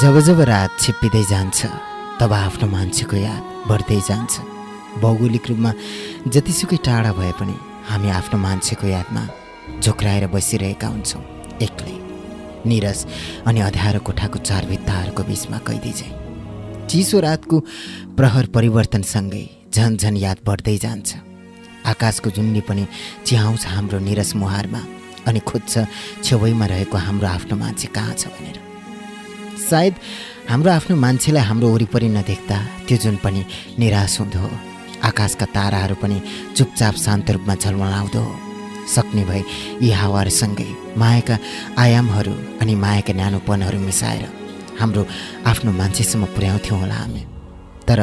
जब जब रात छिप्पिँदै जान्छ तब आफ्नो मान्छेको याद बढ्दै जान्छ। भौगोलिक रूपमा जतिसुकै टाढा भए पनि हामी आफ्नो मान्छेको यादमा झोक्राएर बसिरहेका हुन्छौँ एक्लै। निरस अनि अध्यारो कोठाको चार भित्ताहरूको बिचमा कैदी चाहिँ। चिसो रातको प्रहर परिवर्तनसँगै झन झन याद बढ्दै जान्छ। आकाशको जुन्नी पनि चिहाउँछ हाम्रो निरस मुहारमा अनि खोज्छ छेउैमा रहेको हाम्रो आफ्नो मान्छे कहाँ छ भनेर। सायद हाम्रो आफ्नो मान्छेलाई हाम्रो वरिपरि नदेख्दा त्यो जुन पनि निराश हुँदो आकाशका ताराहरू पनि चुपचाप शान्त रूपमा झलमलाउँदो सक्ने भए यी हावाहरूसँगै मायाका आयामहरू अनि मायाका न्यानोपनहरू मिसाएर हाम्रो आफ्नो मान्छेसम्म पुर्याउँथ्यौँ होला हामी। तर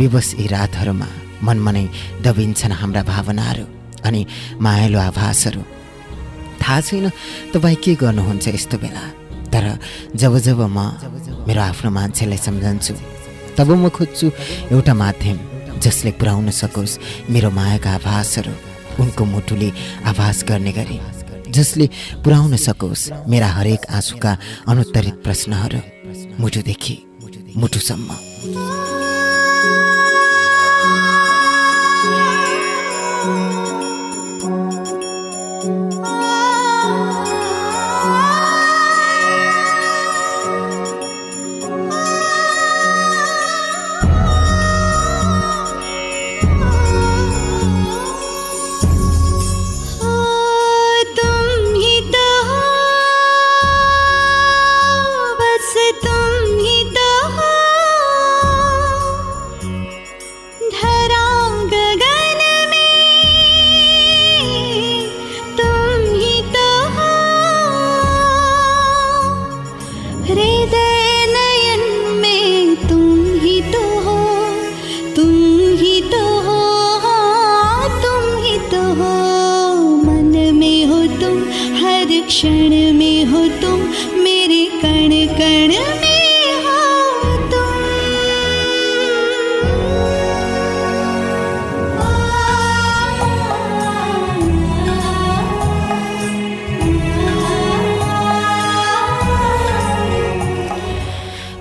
विवश यी रातहरूमा मनमा नै दबिन्छन् हाम्रा भावनाहरू अनि मायालु आभासहरू। थाहा छैन तपाईँ के गर्नुहुन्छ यस्तो बेला? तर जब जब म मेरो आफ्नो मान्छेलाई सम्झन्छु तब म खोज्छु एउटा माध्यम जसले पुर्याउन सकोस्। मेरो मायाका आभासहरू उनको मुटुले आभास गर्ने गरी जसले पुर्याउन सकोस्। मेरा हरेक आँसुका अनुत्तरित प्रश्नहरू मुटुदेखि मुटुसम्म।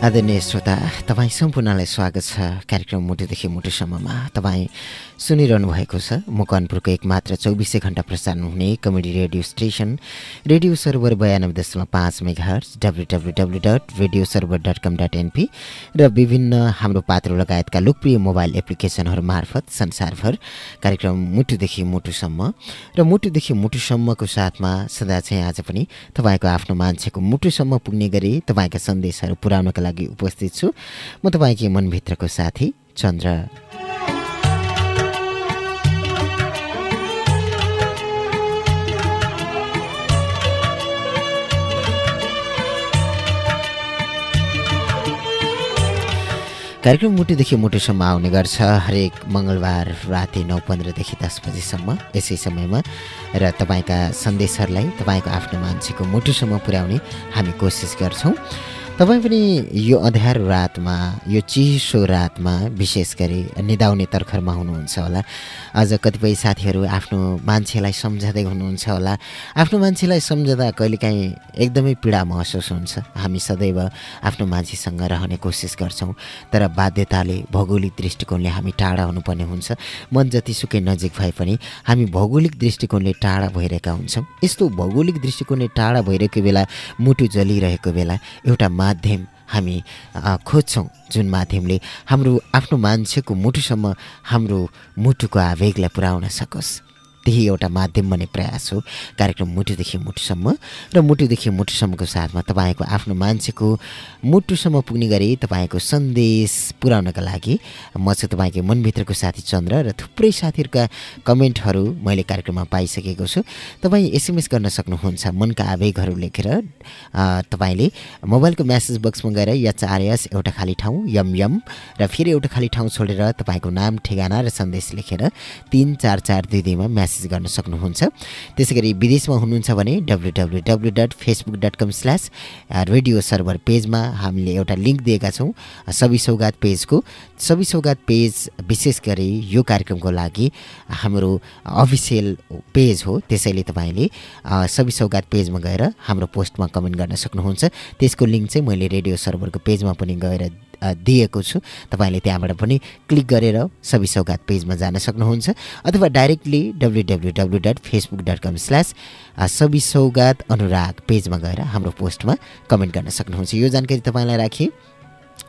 आदरणीय श्रोता तपाईँ सम्पूर्णलाई स्वागत छ कार्यक्रम मुटुदेखि मुटुसम्ममा तपाईँ सुनिरहनु भएको छ मकवानपुरको एक मात्र चौबिसै घन्टा प्रसारण हुने comedy radio station radio server बयानब्बे दशमलव पाँच megahertz W W W dot radio server dot com dot NP र विभिन्न हाम्रो पात्र लगायतका लोकप्रिय मोबाइल एप्लिकेसनहरू मार्फत संसारभर कार्यक्रम मुटुदेखि मुटुसम्म र मुटुदेखि मुटुसम्मको साथमा सदा चाहिँ आज पनि तपाईँको आफ्नो मान्छेको मुटुसम्म पुग्ने गरी तपाईँका सन्देशहरू पुर्याउनका उपस्थित छु। म तपाईँकै मनभित्रको साथी चन्द्र। कार्यक्रम मुटुदेखि मुटुसम्म आउने गर्छ। हरेक मङ्गलबार राति नौ पन्ध्रदेखि दस बजीसम्म। यसै समयमा र तपाईँका सन्देशहरूलाई तपाईँको आफ्नो मान्छेको मुटुसम्म पुर्याउने हामी कोसिस गर्छौँ। तपाईँ पनि यो अँध्यारो रातमा यो चिसो रातमा विशेष गरी निदाउने तर्खरमा हुनुहुन्छ होला। अझ कतिपय साथीहरू आफ्नो मान्छेलाई सम्झँदै हुनुहुन्छ होला। आफ्नो मान्छेलाई सम्झँदा कहिलेकाहीँ एकदमै पीडा महसुस हुन्छ। हामी सदैव आफ्नो मान्छेसँग रहने कोसिस गर्छौँ। तर बाध्यताले भौगोलिक दृष्टिकोणले हामी टाढा हुनुपर्ने हुन्छ। मन जतिसुकै नजिक भए पनि हामी भौगोलिक दृष्टिकोणले टाढा भइरहेका हुन्छौँ। यस्तो भौगोलिक दृष्टिकोणले टाढा भइरहेको बेला मुटु जलिरहेको बेला एउटा माध्यम हामी खोज्छौँ जुन माध्यमले हाम्रो आफ्नो मान्छेको मुटुसम्म हाम्रो मुटुको आवेगलाई पुर्याउन सकोस्। त्यही एउटा माध्यम बन्ने प्रयास हो। कार्यक्रम मुटुदेखि मुटुसम्म र मुटुदेखि मुटुसम्मको साथमा तपाईँको आफ्नो मान्छेको मुटुसम्म पुग्ने गरी तपाईँको सन्देश पुर्याउनका लागि म चाहिँ तपाईँको मनभित्रको साथी चन्द्र र थुप्रै साथीहरूका कमेन्टहरू मैले कार्यक्रममा पाइसकेको छु। तपाईँ एसएमएस गर्न सक्नुहुन्छ मनका आवेगहरू लेखेर तपाईँले मोबाइलको म्यासेज बक्समा गएर यच एउटा खाली ठाउँ यम यम र फेरि एउटा खाली ठाउँ छोडेर तपाईँको नाम ठेगाना र सन्देश लेखेर तिन चार चार दुई दुईमा म्यासेज म्यासेज गर्न सक्नुहुन्छ। त्यसै गरी विदेशमा हुनुहुन्छ भने W W W dot Facebook dot com slash radio server पेजमा हामीले एउटा लिङ्क दिएका छौँ सबै सौगात पेजको सबै सौगात पेज विशेष गरी यो कार्यक्रमको लागि हाम्रो अफिसियल पेज हो। त्यसैले तपाईँले सबै सौगात पेजमा गएर हाम्रो पोस्टमा कमेन्ट गर्न सक्नुहुन्छ। त्यसको लिङ्क चाहिँ मैले रेडियो सर्भरको पेजमा पनि गएर दिएको छु। तपाईँले त्यहाँबाट पनि क्लिक गरेर सबै सौगात पेजमा जान सक्नुहुन्छ अथवा directly W W W dot Facebook dot com slash Sabai Saugat Anurag पेजमा गएर हाम्रो पोस्टमा कमेन्ट गर्न सक्नुहुन्छ। यो जानकारी तपाईँलाई राखेँ।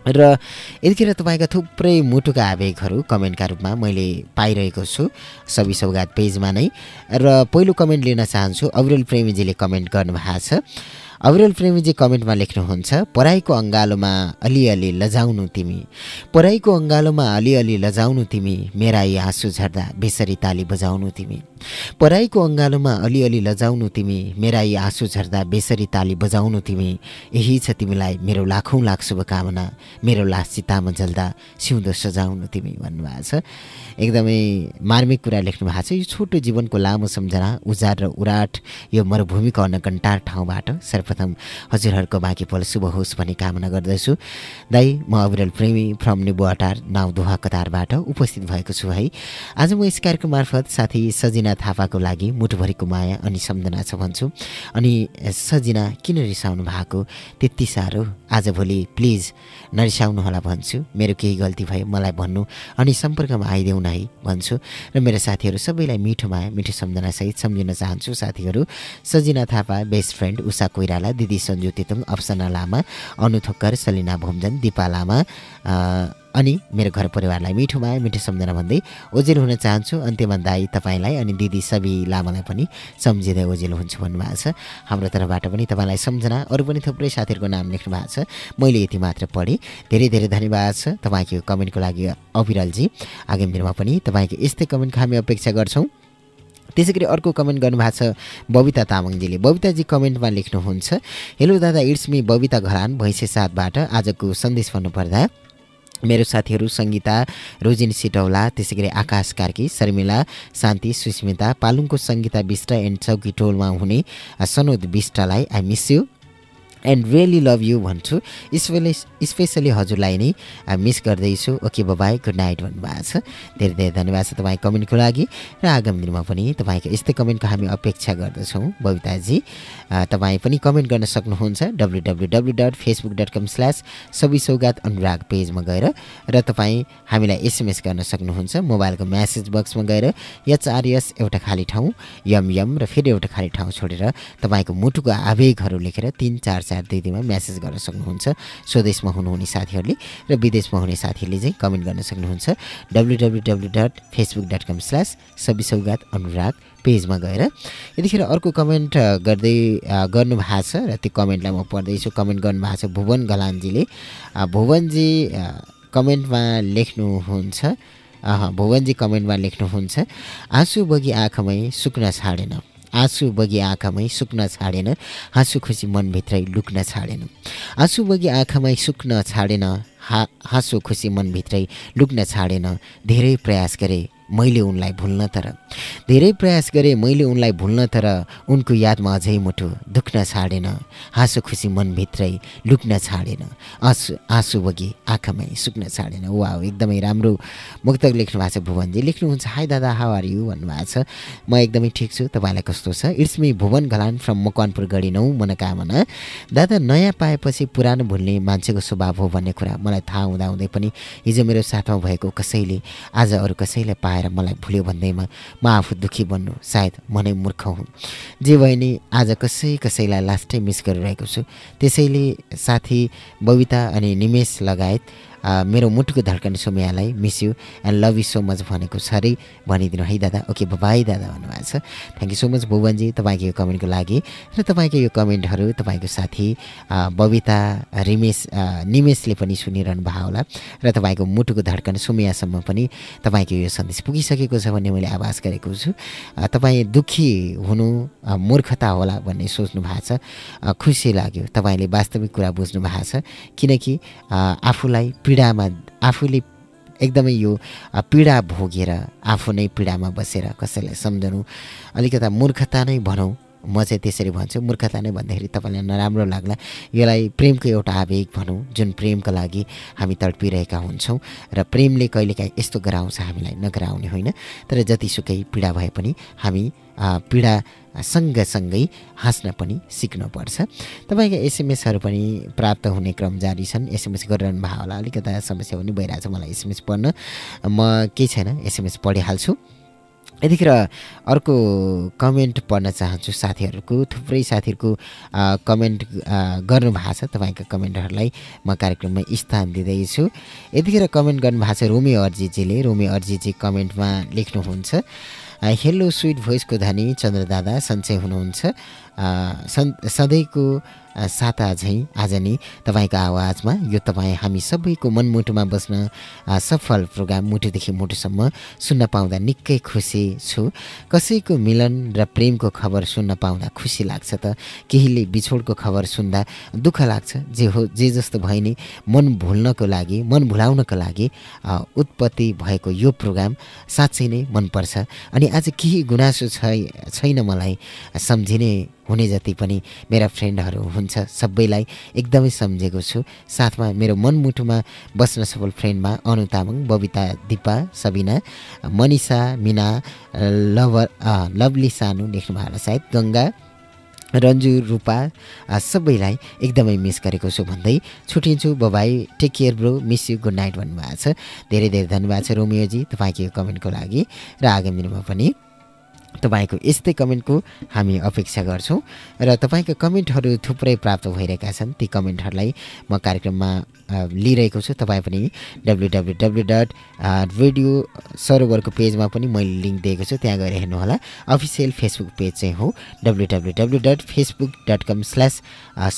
र यतिखेर तपाईँका थुप्रै मुटुका आवेगहरू कमेन्टका रूपमा मैले पाइरहेको छु सबै सौगात पेजमा नै। र पहिलो कमेन्ट लिन चाहन्छु अविरल प्रेमीजीले कमेन्ट गर्नुभएको छ। अविरल प्रेमीजी कमेन्टमा लेख्नुहुन्छ पराईको अङ्गालोमा अलिअलि लजाउनु तिमी। पराईको अङ्गालोमा अलिअलि लजाउनु तिमी। मेरा यी आँसु झर्दा बेसरी ताली बजाउनु तिमी। पराईको अङ्गालोमा अलिअलि लजाउनु तिमी। मेरा यी आँसु झर्दा बेसरी ताली बजाउनु तिमी। यही छ तिमीलाई मेरो लाखौँ लाख शुभकामना। मेरो लास चितामा जल्दा सिउँदो सजाउनु तिमी भन्नुभएको छ। एकदमै मार्मिक कुरा लेख्नु भएको छ। यो छोटो जीवनको लामो सम्झना उजाड र उराट यो मरुभूमिको अन्नकन्टार ठाउँबाट सर्वप्रथम हजुरहरूको बाँकी पल शुभ होस् भन्ने कामना गर्दछु। दाई म अविरल प्रेमी फ्रम निबुवाटार नाउदोहा कतारबाट उपस्थित भएको छु है। आज म यस कार्यक्रम मार्फत साथी सजिना थापाको लागि मुठुभरिको माया अनि सम्झना छ भन्छु। अनि सजिना किन रिसाउनु भएको त्यति साह्रो? आजभोलि प्लिज नरिसाउनु होला भन्छु। मेरो केही गल्ती भयो मलाई भन्नु अनि सम्पर्कमा आइदेऊ न है भन्छु। र मेरो साथीहरू सबैलाई मिठो माया मिठो सम्झनासहित सम्झिन चाहन्छु। साथीहरू सजिना थापा बेस्ट फ्रेन्ड उषा कोइराला दिदी सन्जु तेतुङ अप्सना लामा अनु थोक्कर सलिना भोमजन दिपा लामा अनि मेरो घर परिवारलाई मिठो माया मिठो सम्झना भन्दै ओजेल हुन चाहन्छु। अन्त्यमा दाई तपाईँलाई अनि दिदी सबै लामालाई पनि सम्झिँदै ओजेल हुन्छु भन्नुभएको छ। हाम्रो तर्फबाट पनि तपाईँलाई सम्झना अरू पनि थुप्रै साथीहरूको नाम लेख्नु भएको छ। मैले यति मात्र पढेँ। धेरै धेरै धन्यवाद छ तपाईँको कमेन्टको लागि अविरलजी। आगामी दिनमा पनि तपाईँको यस्तै कमेन्टको हामी अपेक्षा गर्छौँ। त्यसै गरी अर्को कमेन्ट गर्नुभएको छ बबिता तामाङजीले। बबिताजी कमेन्टमा लेख्नुहुन्छ हेलो दादा इट्स मी बबिता घरान भैँसे साथबाट आजको सन्देश भन्नुपर्दा मेरो साथीहरू सङ्गीता रोजिनी सिटौला त्यसै गरी आकाश कार्की शर्मिला शान्ति सुस्मिता पालुङको सङ्गीता विष्ट एन्ड चौकी टोलमा हुने Sanod विष्टलाई I miss you and really love you भन्छु स्पेसली स्पेसली हजुरलाई नै मिस गर्दैछु. ओके बाबाई गुड नाइट भन्नुभएको छ. धेरै धेरै धन्यवाद छ तपाईँ कमेन्टको लागि. र आगामी दिनमा पनि तपाईँको यस्तै कमेन्टको हामी अपेक्षा गर्दछौँ बबिताजी. तपाईँ पनि कमेन्ट गर्न सक्नुहुन्छ W W W dot Facebook dot com slash सबै सौगात अनुराग पेजमा गएर. र तपाईँ हामीलाई एसएमएस गर्न सक्नुहुन्छ मोबाइलको म्यासेज बक्समा गएर. एचआरएस एउटा खाली ठाउँ यम यम र फेरि एउटा खाली ठाउँ छोडेर तपाईँको मुटुको आवेगहरू लेखेर तिन चार चार दुई दिनमा म्यासेज गर्न सक्नुहुन्छ। स्वदेशमा हुनुहुने साथीहरूले र विदेशमा हुने साथीहरूले चाहिँ कमेन्ट गर्न सक्नुहुन्छ। W W W dot Facebook dot com slash Sabai Saugat Anurag पेजमा गएर। यतिखेर अर्को कमेन्ट गर्दै गर्नुभएको छ र त्यो कमेन्टलाई म पढ्दैछु। कमेन्ट गर्नुभएको छ भुवन गलानजीले। भुवनजी कमेन्टमा लेख्नुहुन्छ। भुवनजी कमेन्टमा लेख्नुहुन्छ। आँसु बगी आँखामै सुक्न छाडेन। आँसु बगी आँखामै सुक्न छाडेन हाँसु खुसी मनभित्रै लुक्न छाडेन। आँसु बगी आँखामै सुक्न छाडेन हा हाँसो खुसी मनभित्रै लुक्न छाडेन धेरै प्रयास गरे मैले उनलाई भुल्न तर धेरै प्रयास गरेँ मैले उनलाई भुल्न तर उनको यादमा अझै मुटु दुख्न छाडेन हाँसो खुसी मनभित्रै लुक्न छाडेन आँसु आँसु बगी आँखामै सुक्न छाडेन। वा एकदमै राम्रो मुक्तक लेख्नु भएको छ भुवनजी। लेख्नुहुन्छ हाई दादा हाउ आर यु भन्नुभएको छ। म एकदमै ठिक छु। तपाईँलाई कस्तो छ? It's me Bhuwan Ghalan from Makwanpur Gadhi नौ मनोकामना। दादा नयाँ पाएपछि पुरानो भुल्ने मान्छेको स्वभाव हो भन्ने कुरा मलाई थाहा हुँदाहुँदै पनि हिजो मेरो साथमा भएको कसैले आज अरू कसैलाई पाएर मलाई भुल्यो भन्दैमा म आफू दुःखी बन्नु सायद म नै मूर्ख हुँ जे भए नि आज कसै कसैलाई लास्टै मिस गरिरहेको छु। त्यसैले साथी बबिता अनि निमेष लगायत मेरो मुटुको धड्कन सोम्यालाई miss you and love you so much भनेको छ अरे भनिदिनु है दादा। ओके बाई दादा भन्नुभएको छ। Thank you so much Bhuvanji तपाईँको यो कमेन्टको लागि। र तपाईँको यो कमेन्टहरू तपाईँको साथी बबिता रिमेश निमेशले पनि सुनिरहनु भएको होला। र तपाईँको मुटुको धड्कन सुमियासम्म पनि तपाईँको यो सन्देश पुगिसकेको छ भन्ने मैले आभास गरेको छु। तपाईँ दुःखी हुनु मूर्खता होला भन्ने सोच्नु भएको छ। खुसी लाग्यो। तपाईँले वास्तविक कुरा बुझ्नु भएको छ। किनकि आफूलाई पीडामा आफूले एकदमै यो पीडा भोगेर आफू नै पीडामा बसेर कसैलाई सम्झनु अलिकता मूर्खता नै भनौँ। म चाहिँ त्यसरी भन्छु मूर्खता नै भन्दाखेरि तपाईँलाई नराम्रो लाग्ला। यसलाई प्रेमको एउटा आवेग भनौँ जुन प्रेमको लागि हामी तडपिरहेका हुन्छौँ र प्रेमले कहिलेकाहीँ यस्तो गराउँछ हामीलाई नगराउने होइन। तर जतिसुकै पीडा भए पनि हामी पीडा सँगसँगै हाँस्न पनि सिक्नुपर्छ। तपाईँका एसएमएसहरू पनि प्राप्त हुने क्रम जारी छन्। एसएमएस गरिरहनु भएको होला। अलिकता समस्या पनि भइरहेछ। मलाई एसएमएस पढ्न। म केही छैन। एसएमएस पढिहाल्छु। यतिखेर अर्को कमेन्ट पढ्न चाहन्छु साथीहरूको थुप्रै साथीहरूको कमेन्ट गर्नुभएको छ। तपाईँका कमेन्टहरूलाई म कार्यक्रममा स्थान दिँदैछु। यतिखेर कमेन्ट गर्नुभएको छ रोमी अर्जीजीले। रोमी अर्जीजी कमेन्टमा लेख्नुहुन्छ हेलो स्विट भोइसको धनी चन्द्र दादा सन्चै हुनुहुन्छ। सन् सधैँको साता झैँ आज नि तपाईँको आवाजमा यो तपाईँ हामी सबैको मनमुटुमा बस्न सफल प्रोग्राम मुटुदेखि मुटुसम्म सुन्न पाउँदा निकै खुसी छु। कसैको मिलन र प्रेमको खबर सुन्न पाउँदा खुसी लाग्छ त केहीले बिछोडको खबर सुन्दा दुःख लाग्छ। जे हो जे जस्तो भए नि मन भुल्नको लागि मन भुलाउनको लागि उत्पत्ति भएको यो प्रोग्राम साँच्चै नै मनपर्छ। अनि आज केही गुनासो छैन मलाई सम्झिने हुने जति पनि मेरा फ्रेन्डहरू हुन्छ सबैलाई एकदमै सम्झेको छु। साथमा मेरो मनमुटुमा बस्न सफल फ्रेन्डमा अनु तामाङ बबिता दिपा सबिना मनिषा मिना लभर लभली सानु लेख्नु भएको सायद गङ्गा रन्जु रूपा सबैलाई एकदमै मिस गरेको छु भन्दै छुट्टिन्छु bye bye take care bro miss you good night भन्नुभएको छ। धेरै धेरै धन्यवाद छ रोमियोजी तपाईँको यो कमेन्टको लागि र आगामी दिनमा पनि। तपाईँको यस्तै कमेन्टको हामी अपेक्षा गर्छौँ र तपाईँका कमेन्टहरू थुप्रै प्राप्त भइरहेका छन्। ती कमेन्टहरूलाई म कार्यक्रममा लिइरहेको छु। तपाईँ पनि W W W dot radio सरोवरको पेजमा पनि मैले लिङ्क दिएको छु। त्यहाँ गएर हेर्नुहोला। अफिसियल फेसबुक पेज चाहिँ हो W W W dot Facebook dot com slash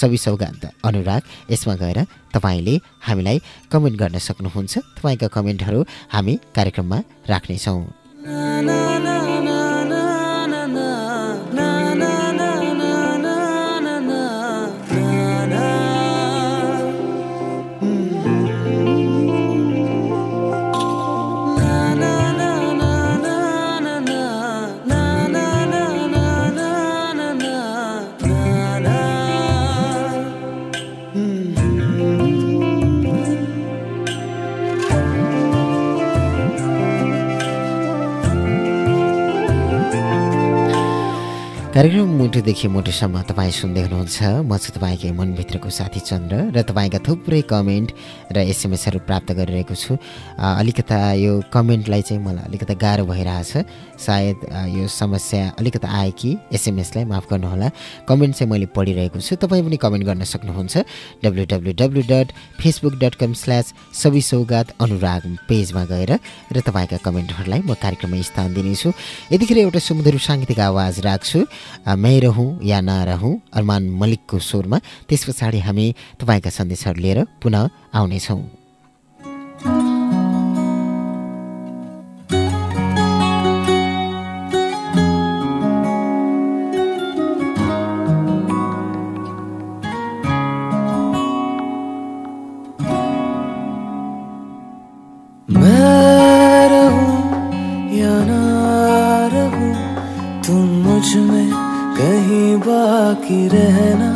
Sabi Saugant Anurag. यसमा गएर तपाईँले हामीलाई कमेन्ट गर्न सक्नुहुन्छ। तपाईँका कमेन्टहरू हामी कार्यक्रममा राख्नेछौँ। कार्यक्रम मुटुदेखि मुटुसम्म तपाईँ सुन्दै हुनुहुन्छ। म चाहिँ तपाईँकै मनभित्रको साथी चन्द्र र तपाईँका थुप्रै कमेन्ट र एसएमएसहरू प्राप्त गरिरहेको छु। अलिकता यो कमेन्टलाई चाहिँ मलाई अलिकता गाह्रो भइरहेछ। सायद यो समस्या अलिकता आयो कि एसएमएसलाई माफ गर्नुहोला। कमेन्ट चाहिँ मैले पढिरहेको छु। तपाईँ पनि कमेन्ट गर्न सक्नुहुन्छ। W W W dot Facebook dot com slash Sabi Saugat Anurag पेजमा गएर र तपाईँका कमेन्टहरूलाई म कार्यक्रममा स्थान दिनेछु। यतिखेर एउटा सुमधुर साङ्गीतिक आवाज राख्छु। मै रहँ या नरहँ अरमान मलिकको स्वरमा त्यस पछाडि हामी तपाईँका सन्देशहरू लिएर पुनः आउनेछौँ। बाकी रहना।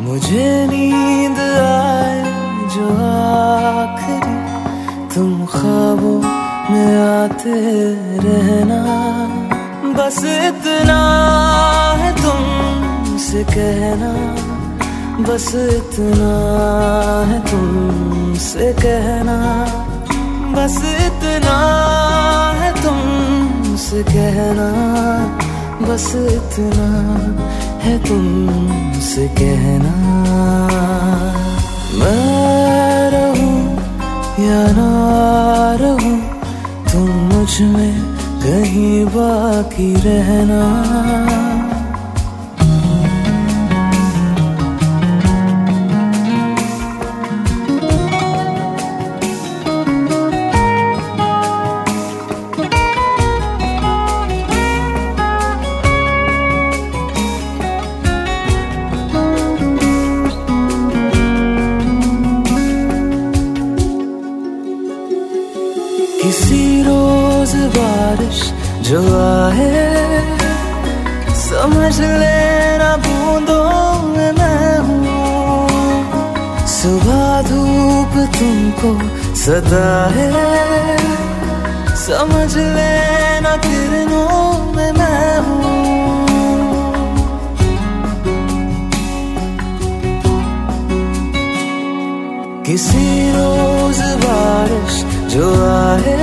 मुझे नींद आए जो आखिरी। तुम ख्वाबों में आते रहना। बस इतना है तुम तुमसे कहना। बस इतना है तुम तुमसे कहना। बस इतना है तुम तुमसे कहना। बस इतना है तुमसे कहना। मैं रहूँ या ना रहूँ, तुम मुझमें कहीं बाकी रहना। सुबह धूप तुमको सदा है। समझ लेना किरणों में मैं हूँ। किसी रोज बारिश जो आए,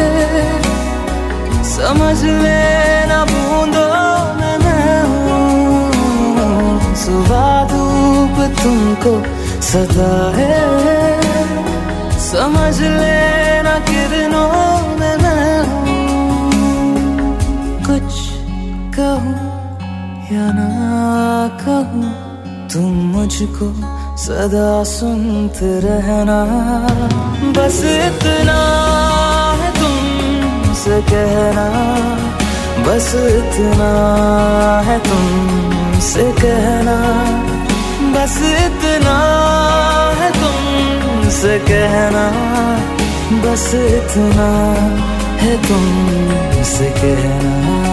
समझ लेना बूंदों में मैं हूँ। सुबह धूप तुमको सदा है। समझ लेना किरणों में मैं कुछ कहूँ या ना कहूँ, तुम मुझको सदा सुनते रहना। बस इतना है तुमसे कहना। बस इतना है तुमसे कहना। बस इतना है तुमसे कहना बस इतना है तुमसे कहना।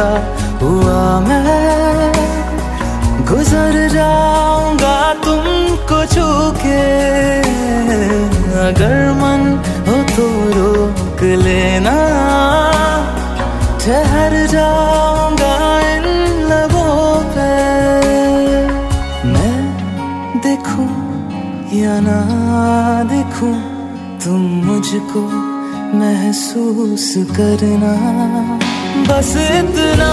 लिपटा हुआ मैं। गुजर जाऊँगा तुमको छू के अगर मन हो तो रोक लेना। ठहर जाऊँगा इन लबों पे। मैं देखूँ या ना देखूँ, तुम मुझको महसूस करना। बस इतना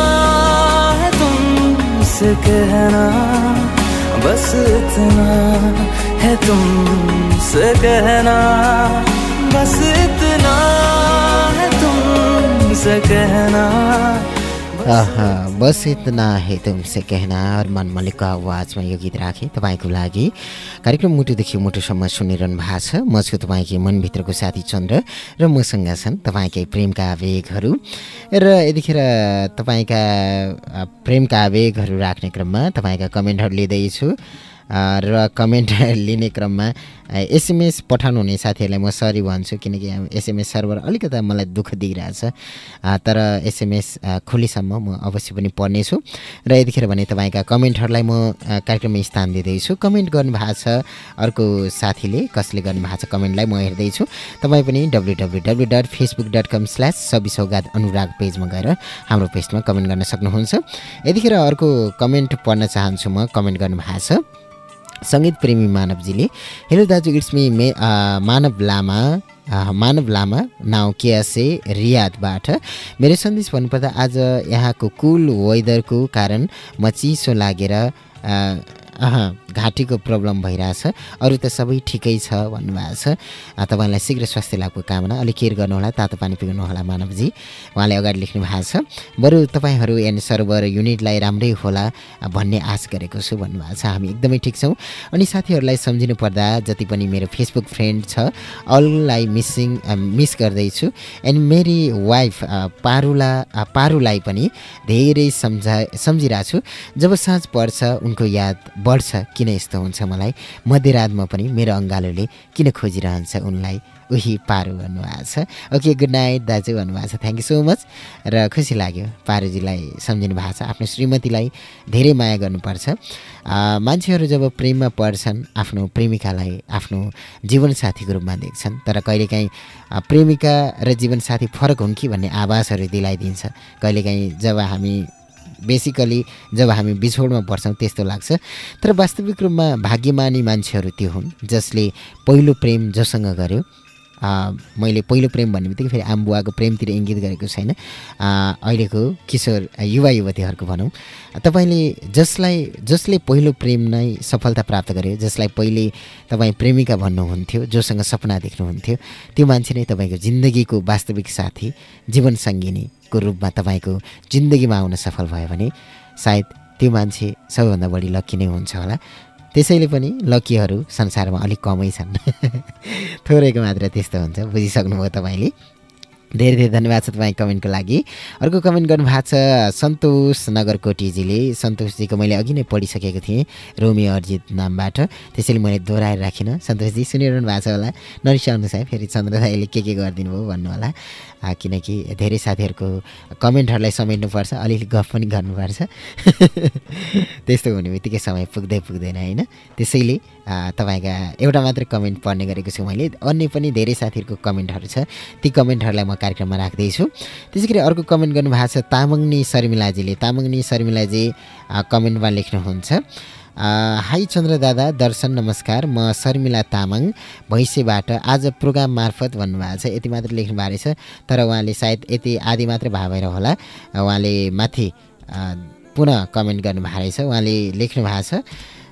है तुमसे कहना, बस इतना है तुमसे कहना, बस इतना है तुमसे कहना। बस इतना है तुमसे कहना अरमान आवाजमा यो गीत राखेँ तपाईँको लागि। कार्यक्रम मुटुदेखि मुटुसम्म सुनिरहनु भएको छ। म छु तपाईँकै मनभित्रको साथी चन्द्र र मसँग छन् तपाईँकै प्रेमका आवेगहरू। र यतिखेर तपाईँका प्रेमका आवेगहरू राख्ने क्रममा तपाईँका कमेन्टहरू लिँदैछु। र कमेन्ट लिने क्रममा एसएमएस पठाउनु हुने साथीहरूलाई म सरी भन्छु किनकि एसएमएस सर्भर अलिकति मलाई दुःख दिइरहेछ। तर एसएमएस खोलिसम्म म अवश्य पनि पढ्नेछु। र यतिखेर भने तपाईँका कमेन्टहरूलाई म कार्यक्रममा स्थान दिँदैछु। कमेन्ट गर्नुभएको छ अर्को साथीले कसले गर्नुभएको छ कमेन्टलाई म हेर्दैछु। तपाईँ पनि W W W dot Facebook dot com slash Sabi Saugat Anurag पेजमा गएर हाम्रो पेजमा कमेन्ट गर्न सक्नुहुन्छ। यतिखेर अर्को कमेन्ट पढ्न चाहन्छु म कमेन्ट गर्नुभएको छ। सङ्गीत प्रेमी मानवजीले। हेलो दाजु it's me me Manav Lama Manav Lama now KSA रियादबाट। मेरो सन्देश भन्नुपर्दा आज यहाँको कुल वेदरको कारण म चिसो लागेर घाँटीको प्रब्लम भइरहेछ। अरू त सबै ठिकै छ भन्नुभएको छ। तपाईँलाई शीघ्र स्वास्थ्य लाभको कामना अलिक केयर गर्नुहोला तातो पानी पिउनुहोला मानवजी। उहाँले अगाडि लेख्नु भएको छ बरु तपाईँहरू एन सर्भर युनिटलाई राम्रै होला भन्ने आश गरेको छु भन्नुभएको छ। हामी एकदमै ठिक छौँ। अनि साथीहरूलाई सम्झिनु पर्दा जति पनि मेरो फेसबुक फ्रेन्ड छ अललाई मिसिङ मिस गर्दैछु। एन्ड मेरी वाइफ पारुला पारुलाई पनि धेरै सम्झा सम्झिरहेको छु जब साँझ पर्छ उनको याद बढ्छ किन यस्तो हुन्छ मलाई। मध्यरातमा पनि मेरो अङ्गालोले किन खोजिरहन्छ उनलाई? उही पारु भन्नुभएको छ। ओके गुड नाइट दाजु भन्नुभएको छ। थ्याङ्क यू सो मच र खुसी लाग्यो पारुजीलाई सम्झिनु भएको छ। आफ्नो श्रीमतीलाई धेरै माया गर्नुपर्छ। मान्छेहरू जब प्रेममा पर्छन् आफ्नो प्रेमिकालाई आफ्नो जीवनसाथीको रूपमा देख्छन् तर कहिलेकाहीँ प्रेमिका र जीवनसाथी फरक हुन् कि भन्ने आवाजहरू दिलाइदिन्छ। कहिलेकाहीँ जब हामी बेसिकली जब हामी बिछोडमा पर्छौँ त्यस्तो लाग्छ। तर वास्तविक रूपमा भाग्यमानी मान्छेहरू त्यो हुन् जसले पहिलो प्रेम जोसँग गर्यो। आ, मैले पहिलो प्रेम भन्ने बित्तिकै फेरि आम्बुवाको प्रेमतिर इङ्गित गरेको छैन। अहिलेको किशोर युवा युवतीहरूको भनौँ। तपाईँले जसलाई जसले पहिलो प्रेम नै सफलता प्राप्त गर्यो जसलाई पहिले तपाईँ प्रेमिका भन्नुहुन्थ्यो जोसँग सपना देख्नुहुन्थ्यो त्यो मान्छे नै तपाईँको जिन्दगीको वास्तविक साथी जीवन सङ्गिनीको रूपमा तपाईँको जिन्दगीमा आउन सफल भयो भने सायद त्यो मान्छे सबैभन्दा बढी लक्की नै हुन्छ होला। त्यसैले पनि लक्कीहरू संसारमा अलिक कमै छन्। थोरैको मात्र त्यस्तो हुन्छ बुझिसक्नुभयो तपाईँले। धेरै धेरै धन्यवाद छ तपाईँ कमेन्टको लागि। अर्को कमेन्ट गर्नुभएको छ सन्तोष नगरकोटीजीले। सन्तोषजीको मैले अघि नै पढिसकेको थिएँ रोमी अर्जित नामबाट। त्यसैले मैले दोहोऱ्याएर राखिनँ। सन्तोषजी सुनिरहनु भएको छ होला। नरिसाउनुहोस् है फेरि चन्द्र दाईले के के गरिदिनु भयो भन्नु होला। किनकि धेरै साथीहरूको कमेन्टहरूलाई समेट्नुपर्छ अलिअलि गफ पनि गर्नुपर्छ। त्यस्तो हुने बित्तिकै समय पुग्दै पुग्दैन होइन? त्यसैले तपाईँका एउटा मात्रै कमेन्ट पढ्ने गरेको छु मैले। अन्य पनि धेरै साथीहरूको कमेन्टहरू छ। ती कमेन्टहरूलाई म कार्यक्रममा राख्दैछु। त्यसै गरी अर्को कमेन्ट गर्नुभएको छ तामाङनी शर्मिलाजीले। तामाङनी शर्मिलाजी कमेन्टमा लेख्नुहुन्छ हाई चन्द्र दादा दर्शन नमस्कार म शर्मिला तामाङ भैँसेबाट आज प्रोग्राम मार्फत भन्नुभएको छ यति मात्र लेख्नु भएको रहेछ तर उहाँले सायद यति आदि मात्र भए भएर होला। उहाँले माथि पुनः कमेन्ट गर्नुभएको रहेछ उहाँले लेख्नु भएको छ।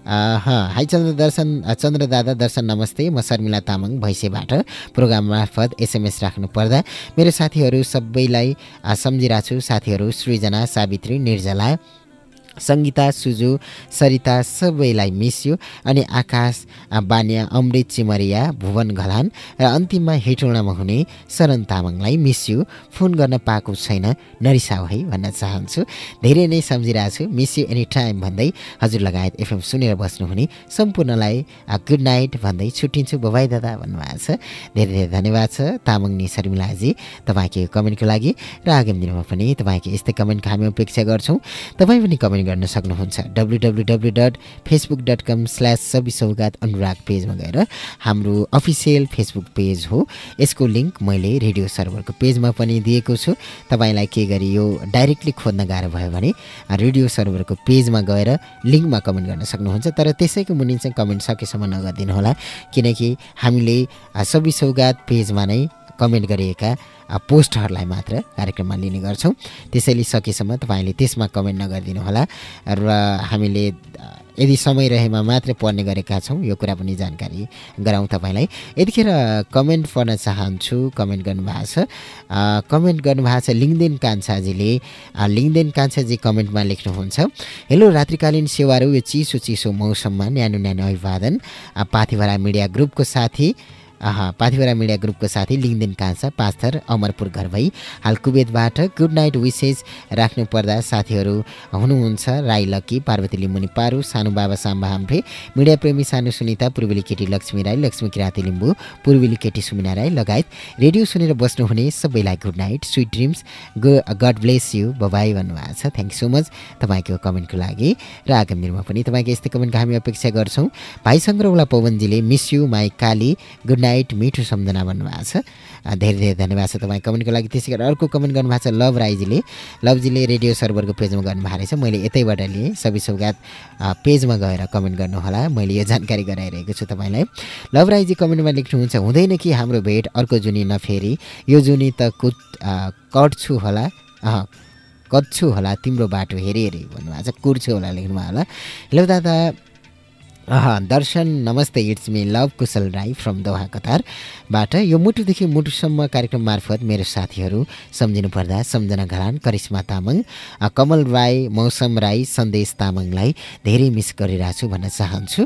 हाई चन्द्र दर्शन चन्द्र दादा दर्शन नमस्ते म शर्मिला तामाङ भैँसेबाट प्रोग्राम मार्फत एसएमएस राख्नु पर्दा मेरो साथीहरू सबैलाई सम्झिरहेको छु साथीहरू सृजना सावित्री निर्जला सङ्गीता सुजु सरिता सबैलाई मिस्यो अनि आकाश बान्या अमृत चिमरिया भुवन घलान र अन्तिममा हेटौँडामा हुने शरण तामाङलाई मिस्यो फोन गर्न पाएको छैन नरिसाउ है भन्न चाहन्छु। धेरै नै सम्झिरहेको छु। मिस यु एनी टाइम भन्दै हजुर लगायत एफएम सुनेर बस्नुहुने सम्पूर्णलाई गुड नाइट भन्दै छुट्टिन्छु। बबाई दादा भन्नुभएको छ। धेरै धेरै धन्यवाद छ तामाङनी शर्मिलाजी तपाईँको यो कमेन्टको लागि। र आगामी दिनमा पनि तपाईँको यस्तै कमेन्टको हामी अपेक्षा गर्छौँ। तपाईँ पनि कमेन्ट गर्न सक्नुहुन्छ। W W W dot Facebook dot com slash Sabi Saugat Anurag पेजमा गएर हाम्रो अफिसियल फेसबुक पेज हो। यसको लिङ्क मैले रेडियो सर्भरको पेजमा पनि दिएको छु। तपाईँलाई के गरी यो डाइरेक्टली खोज्न गाह्रो भयो भने रेडियो सर्भरको पेजमा गएर लिङ्कमा कमेन्ट गर्न सक्नुहुन्छ। तर त्यसैको मुनि चाहिँ कमेन्ट सकेसम्म नगरिदिनु होला किनकि हामीले अ, सबि सौगात पेजमा नै कमेन्ट गरिएका पोस्टहरूलाई मात्र कार्यक्रममा लिने गर्छौँ। त्यसैले सकेसम्म तपाईँले त्यसमा कमेन्ट नगरिदिनु होला र हामीले यदि समय रहेमा मात्रै पढ्ने गरेका छौँ यो कुरा पनि जानकारी गराउँ तपाईँलाई। यतिखेर कमेन्ट पढ्न चाहन्छु कमेन्ट गर्नुभएको छ। कमेन्ट गर्नुभएको छ लिङ्देन कान्छाजीले। अ, लिङ्देन कान्छाजी कमेन्टमा लेख्नुहुन्छ हेलो रात्रिकालीन सेवाहरू यो चिसो चिसो मौसममा न्यानो न्यानो अभिवादन। पाथिभरा मिडिया ग्रुपको साथी अह पाथिभरा मिडिया ग्रुपको साथी लिङ्देन कान्छा पास्थर अमरपुर घर भई हाल कुवेतबाट गुड नाइट विसेस राख्नु पर्दा साथीहरू हुनुहुन्छ राई लक्की पार्वती लिम्बुनी पारू सानु बाबा साम्बा हाम्फे मिडिया प्रेमी सानु सुनिता पूर्वेली केटी लक्ष्मी राई लक्ष्मी किराँती लिम्बू पूर्वेली केटी सुमिना राई लगायत। रेडियो सुनेर बस्नुहुने सबैलाई good night sweet dreams go god bless you bye bye भन्नुभएको छ। थ्याङ्क सो मच तपाईँको कमेन्टको लागि र आगामी दिनमा पनि तपाईँको यस्तै कमेन्टको हामी अपेक्षा गर्छौँ। भाइ Sangraula पवनजीले miss you my Kali good night मिठो सम्झना भन्नुभएको छ। धेरै धेरै धन्यवाद छ तपाईँ कमेन्टको लागि। त्यसै गरी अर्को कमेन्ट गर्नुभएको छ लभ राईजीले। लभजीले रेडियो सर्भरको पेजमा गर्नुभएको रहेछ। मैले यतैबाट लिएँ। सबै सौगात पेजमा गएर कमेन्ट गर्नुहोला। मैले यो जानकारी गराइरहेको छु तपाईँलाई। लभ राईजी कमेन्टमा लेख्नुहुन्छ हुँदैन कि हाम्रो भेट? अर्को जुनी नफेरी यो जुनी त कुट कट्छु होला? अँ कट्छु होला तिम्रो बाटो हेरी हेरी भन्नुभएको छ। कुर्छु होला लेख्नुभयो होला। हेलो दादा। दर्शन नमस्ते it's me love Kushal Rai from Doha कतारबाट यो मुटुदेखि मुटुसम्म कार्यक्रम मार्फत मेरो साथीहरू सम्झिनु पर्दा सम्झना घरान करिश्मा तामाङ कमल राई मौसम राई सन्देश तामाङलाई धेरै मिस गरिरहेको छु भन्न चाहन्छु।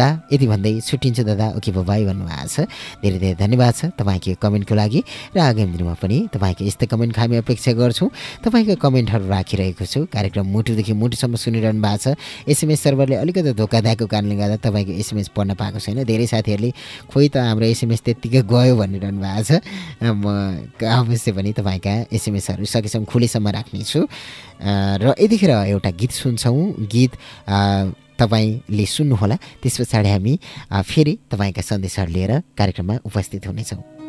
दा यति भन्दै छुट्टिन्छु दादा ओके बाई भन्नुभएको छ। धेरै धेरै धन्यवाद छ तपाईँको कमेन्टको लागि र आगामी दिनमा पनि तपाईँको यस्तै कमेन्ट हामी अपेक्षा गर्छौँ। तपाईँको कमेन्टहरू राखिरहेको छु। कार्यक्रम मुटुदेखि मुटुसम्म सुनिरहनु भएको छ। एसएमएस सर्भरले अलिकति धोका दिएको कारणले गर्दा तपाईँको एसएमएस पढ्न पाएको छैन। धेरै साथीहरूले खोइ त हाम्रो एसएमएस त्यत्तिकै गयो भनिरहनु भएको छ। म अवश्य पनि तपाईँका एसएमएसहरू सकेसम्म खुलेसम्म राख्नेछु। र यतिखेर एउटा गीत सुन्छौँ। गीत तपाईँले सुन्नुहोला। त्यस पछाडि हामी फेरि तपाईँका सन्देशहरू लिएर कार्यक्रममा उपस्थित हुनेछौँ।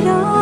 이런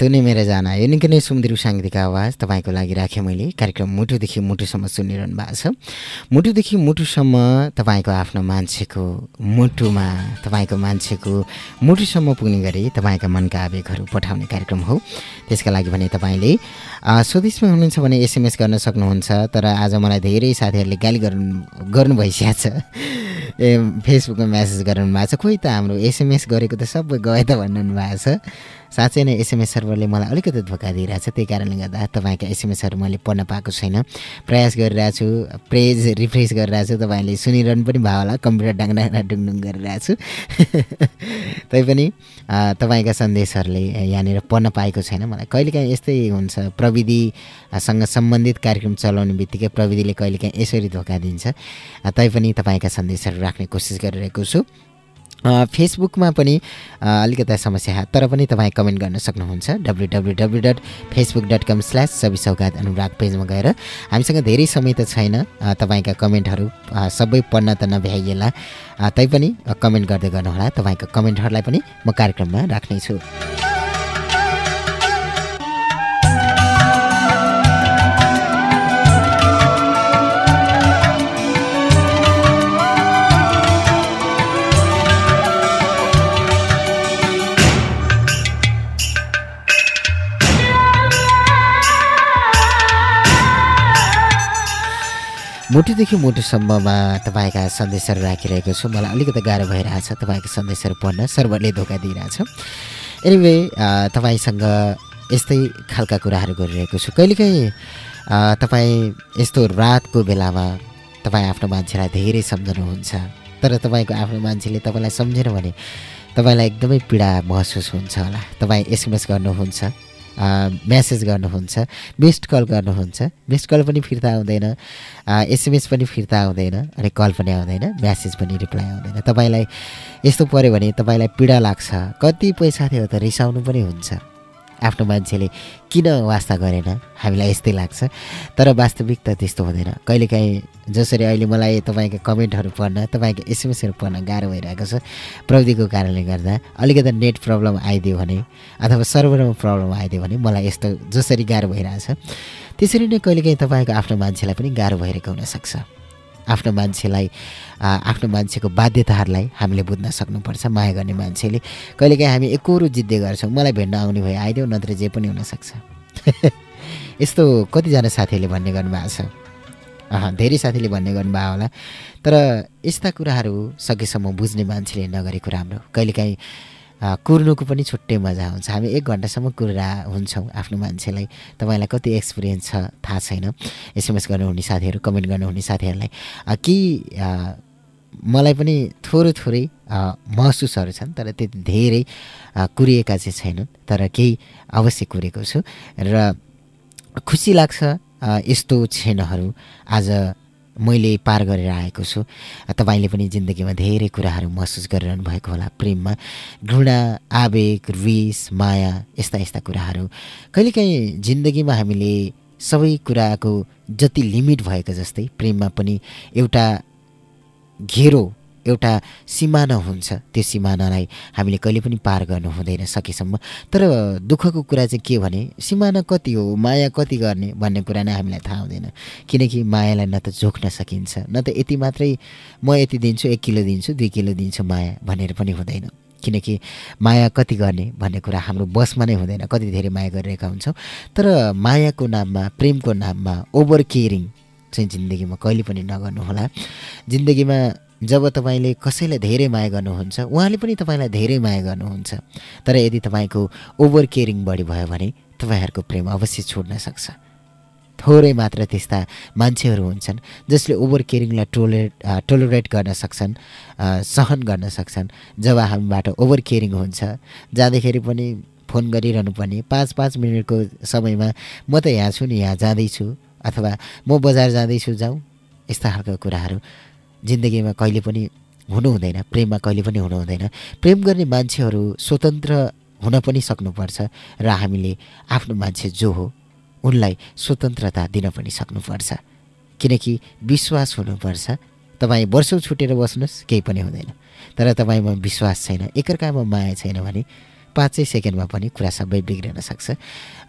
अह, तँ नै मेरो जाना यो निकै नै सुमधुर साङ्गीतिक आवाज तपाईँको लागि राखेँ मैले। कार्यक्रम मुटुदेखि मुटुसम्म सुनिरहनु भएको छ। मुटुदेखि मुटुसम्म तपाईँको आफ्नो मान्छेको मुटुमा तपाईँको मान्छेको मुटुसम्म पुग्ने गरी तपाईँका मनका आवेगहरू पठाउने कार्यक्रम हो। त्यसका लागि भने तपाईँले स्वदेशमा हुनुहुन्छ भने एसएमएस गर्न सक्नुहुन्छ तर आज मलाई धेरै साथीहरूले गाली गर्नु गर्नु भइसकेको छ। ए फेसबुकमा म्यासेज गराउनु भएको छ। खोइ त हाम्रो एसएमएस गरेको त सबै गए त भन्नु भएको छ। साँच्चै नै एसएमएस सर्भरले मलाई अलिकति धोका दिइरहेको छ त्यही कारणले गर्दा तपाईँका एसएमएसहरू मैले पढ्न पाएको छैन। प्रयास गरिरहेको छु पेज रिफ्रेस गरिरहेको छु तपाईँले सुनिरहनु पनि भयो होला कम्प्युटर डाङ्डा डुङडुङ गरिरहेको छु तैपनि तपाईँका सन्देशहरूले यहाँनिर पढ्न पाएको छैन। मलाई कहिलेकाहीँ यस्तै हुन्छ प्रविधिसँग सम्बन्धित कार्यक्रम चलाउने बित्तिकै प्रविधिले कहिलेकाहीँ यसरी धोका दिन्छ। तैपनि तपाईँका सन्देशहरू राख्ने कोसिस गरिरहेको छु। फेसबुकमा पनि अलिकता समस्या तर पनि तपाईँ कमेन्ट गर्न सक्नुहुन्छ। W W W dot Facebook dot com slash Sabai Saugat Anurag पेजमा गएर हामीसँग धेरै समय त छैन तपाईँका कमेन्टहरू सबै पढ्न त नभ्याइएला। तैपनि कमेन्ट गर्दै गर्नुहोला तपाईँका कमेन्टहरूलाई पनि म कार्यक्रममा राख्नेछु। मुटुदेखि मुटुसम्ममा तपाईँका सन्देशहरू राखिरहेको छु। मलाई अलिकति गाह्रो भइरहेछ तपाईँको सन्देशहरू पढ्न। सर्भरले धोका दिइरहेछ। एनिवे तपाईँसँग यस्तै खालका कुराहरू गरिरहेको छु। कहिलेकाहीँ तपाईँ यस्तो रातको बेलामा तपाईँ आफ्नो मान्छेलाई धेरै सम्झनुहुन्छ। तर तपाईँको आफ्नो मान्छेले तपाईँलाई सम्झेन भने तपाईँलाई एकदमै पीडा महसुस हुन्छ होला। तपाईँ एसएमएस गर्नुहुन्छ। म्यासेज गर्नुहुन्छ मिस्ड कल गर्नुहुन्छ मिस्ड कल पनि फिर्ता आउँदैन एसएमएस पनि फिर्ता आउँदैन अनि कल पनि आउँदैन म्यासेज पनि रिप्लाई आउँदैन। तपाईँलाई यस्तो पऱ्यो भने तपाईँलाई पीडा लाग्छ कतिपय साथीहरू त रिसाउनु पनि हुन्छ। आफ्नो मान्छेले किन वास्ता गरेन? हामीलाई यस्तै लाग्छ। तर वास्तविक त त्यस्तो हुँदैन। कहिलेकाहीँ जसरी अहिले मलाई तपाईँको कमेन्टहरू पढ्न तपाईँको एसएमएसहरू पढ्न गाह्रो भइरहेको छ प्रविधिको कारणले गर्दा अलिकति नेट प्रब्लम आइदियो भने अथवा सर्भरमा प्रब्लम आइदियो भने मलाई यस्तो जसरी गाह्रो भइरहेछ त्यसरी नै कहिलेकाहीँ तपाईँको आफ्नो मान्छेलाई पनि गाह्रो भइरहेको हुनसक्छ। आफ्नो मान्छेलाई आफ्नो मान्छेको बाध्यताहरूलाई हामीले बुझ्न सक्नुपर्छ माया गर्ने मान्छेले। कहिलेकाहीँ हामी एकरो जिद्दै गर्छौँ मलाई भेट्न आउने भए आइदेऊ नत्र जे पनि हुनसक्छ। यस्तो कतिजना साथीहरूले भन्ने गर्नुभएको छ। धेरै साथीले भन्ने गर्नुभयो होला। तर यस्ता कुराहरू सकेसम्म बुझ्ने मान्छेले नगरेको राम्रो कहिलेकाहीँ कुर्नुको पनि छुट्टै मजा हुन्छ। हामी एक घन्टासम्म कुरेर हुन्छौँ आफ्नो मान्छेलाई। तपाईँलाई कति एक्सपिरियन्स छ थाहा छैन। एसएमएस गर्नुहुने साथीहरू कमेन्ट गर्नुहुने साथीहरूलाई। केही मलाई पनि थोरै थोरै महसुसहरू छन् तर त्यति धेरै कुरिएका चाहिँ छैनन्। तर केही अवश्य कुरेको छु। र खुसी लाग्छ यस्तो क्षणहरू। आज मैले पार गरेर आएको छु। तपाईँले पनि जिन्दगीमा धेरै कुराहरू महसुस गरिरहनु भएको होला प्रेममा। घृणा आवेग रिस माया यस्ता यस्ता कुराहरू। कहिलेकाहीँ जिन्दगीमा हामीले सबै कुराको जति लिमिट भएको जस्तै प्रेममा पनि एउटा घेरो एउटा सिमाना हुन्छ। त्यो सिमानालाई हामीले कहिले पनि पार गर्नु हुँदैन सकेसम्म। तर दुःखको कुरा चाहिँ के भने सिमाना कति हो माया कति गर्ने भन्ने कुरा नै हामीलाई थाहा हुँदैन। किनकि मायालाई न त जोख्न सकिन्छ न त यति मात्रै म यति दिन्छु एक किलो दिन्छु दुई किलो दिन्छु माया भनेर पनि हुँदैन। किनकि माया कति गर्ने भन्ने कुरा हाम्रो बसमा नै हुँदैन कति धेरै माया गरिरहेका हुन्छौँ। तर मायाको नाममा प्रेमको नाममा ओभर केयरिङ चाहिँ जिन्दगीमा कहिले पनि नगर्नुहोला। जिन्दगीमा जब तपाईँले कसैलाई धेरै माया गर्नुहुन्छ उहाँले पनि तपाईँलाई धेरै माया गर्नुहुन्छ तर यदि तपाईँको ओभर केयरिङ बढी भयो भने तपाईँहरूको प्रेम अवश्य छोड्न सक्छ। थोरै मात्र त्यस्ता मान्छेहरू हुन्छन् जसले ओभर केयरिङलाई टोलरेट टोलरेट गर्न सक्छन् सहन गर्न सक्छन्। जब हामीबाट ओभर केयरिङ हुन्छ जाँदाखेरि पनि फोन गरिरहनु पर्ने पाँच पाँच मिनटको समयमा म त यहाँ छु नि यहाँ जाँदैछु अथवा म बजार जाँदैछु जाउँ यस्ता खालको कुराहरू। जिन्दगीमा कहिले पनि हुनु हुँदैन प्रेममा कहिले पनि हुनु हुँदैन। प्रेम गर्ने मान्छेहरू स्वतन्त्र हुन पनि सक्नुपर्छ र हामीले आफ्नो मान्छे जो हो उनलाई स्वतन्त्रता दिन पनि सक्नुपर्छ। किनकि विश्वास हुनुपर्छ। तपाईँ वर्षौँ छुटेर बस्नुहोस् केही पनि हुँदैन। तर तपाईँमा विश्वास छैन एकअर्कामा माया छैन भने पाँचै सेकेन्डमा पनि कुरा सबै बिग्रिन सक्छ।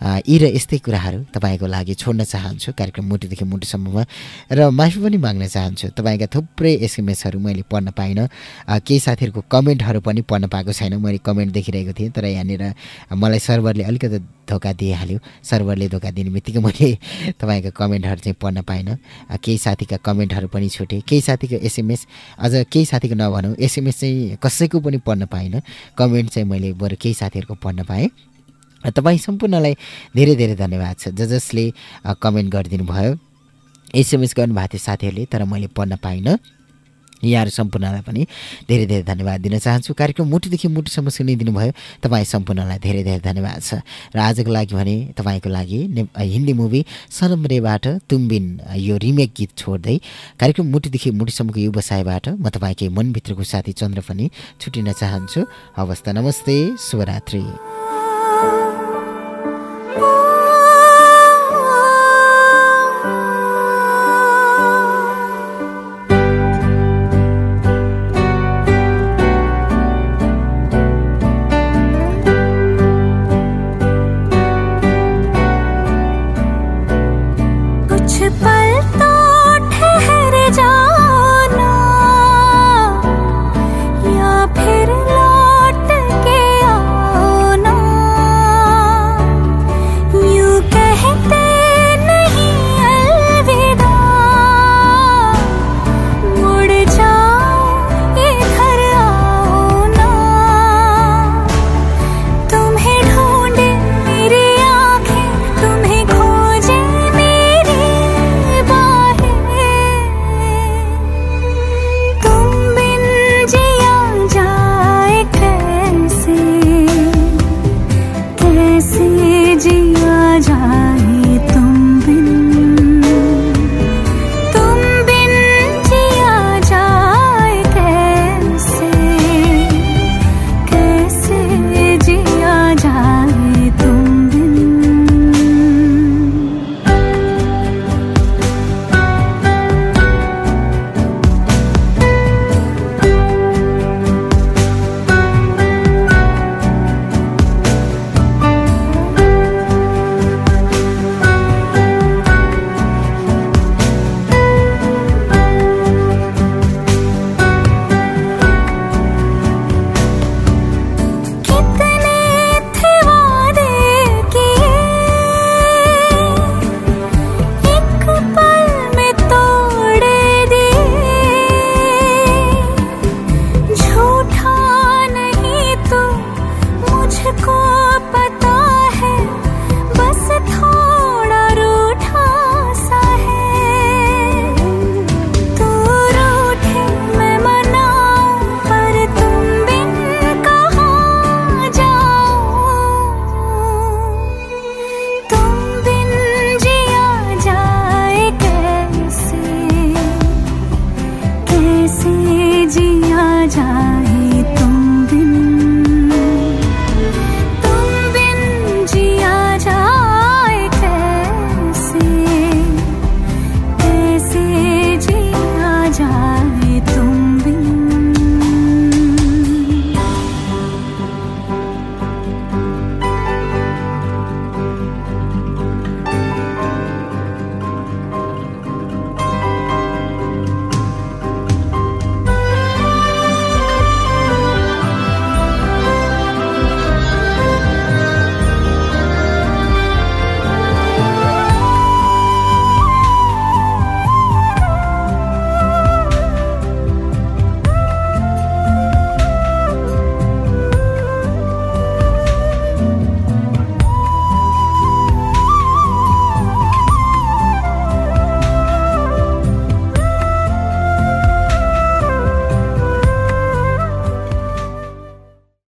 यी र यस्तै कुराहरू तपाईँको लागि छोड्न चाहन्छु कार्यक्रम मुटुदेखि मुटुसम्ममा र माफी पनि माग्न चाहन्छु। तपाईँका थुप्रै एसएमएसहरू मैले पढ्न पाइनँ। केही साथीहरूको कमेन्टहरू पनि पढ्न पाएको छैन। मैले कमेन्ट देखिरहेको थिएँ तर यहाँनिर मलाई सर्भरले अलिकति धोका दिइहाल्यो। सर्भरले धोका दिने बित्तिकै मैले तपाईँको कमेन्टहरू चाहिँ पढ्न पाइनँ। केही साथीका कमेन्टहरू पनि छुटे। केही साथीको एसएमएस अझ केही साथीको नभनौँ एसएमएस चाहिँ कसैको पनि पढ्न पाइनँ। कमेन्ट चाहिँ मैले बरु केही साथीहरूको पढ्न पाएँ। तपाईँ सम्पूर्णलाई धेरै धेरै धन्यवाद छ। ज जसले कमेन्ट गरिदिनु भयो। एसएमएस गर्नुभएको थियो साथीहरूले तर मैले पढ्न पाइनँ। यहाँहरू सम्पूर्णलाई पनि धेरै धेरै धन्यवाद दिन चाहन्छु। कार्यक्रम मुटुदेखि मुटुसम्म सुनिदिनु भयो। तपाईँ सम्पूर्णलाई धेरै धेरै धन्यवाद छ। र आजको लागि भने तपाईँको लागि हिन्दी मुभी सनमरेबाट तुम्बिन यो रिमेक गीत छोड्दै कार्यक्रम मुटुदेखि मुटुसम्मको व्यवसायबाट म तपाईँकै मनभित्रको साथी चन्द्र पनि छुटिन चाहन्छु। हवस् त नमस्ते शुभरात्रि।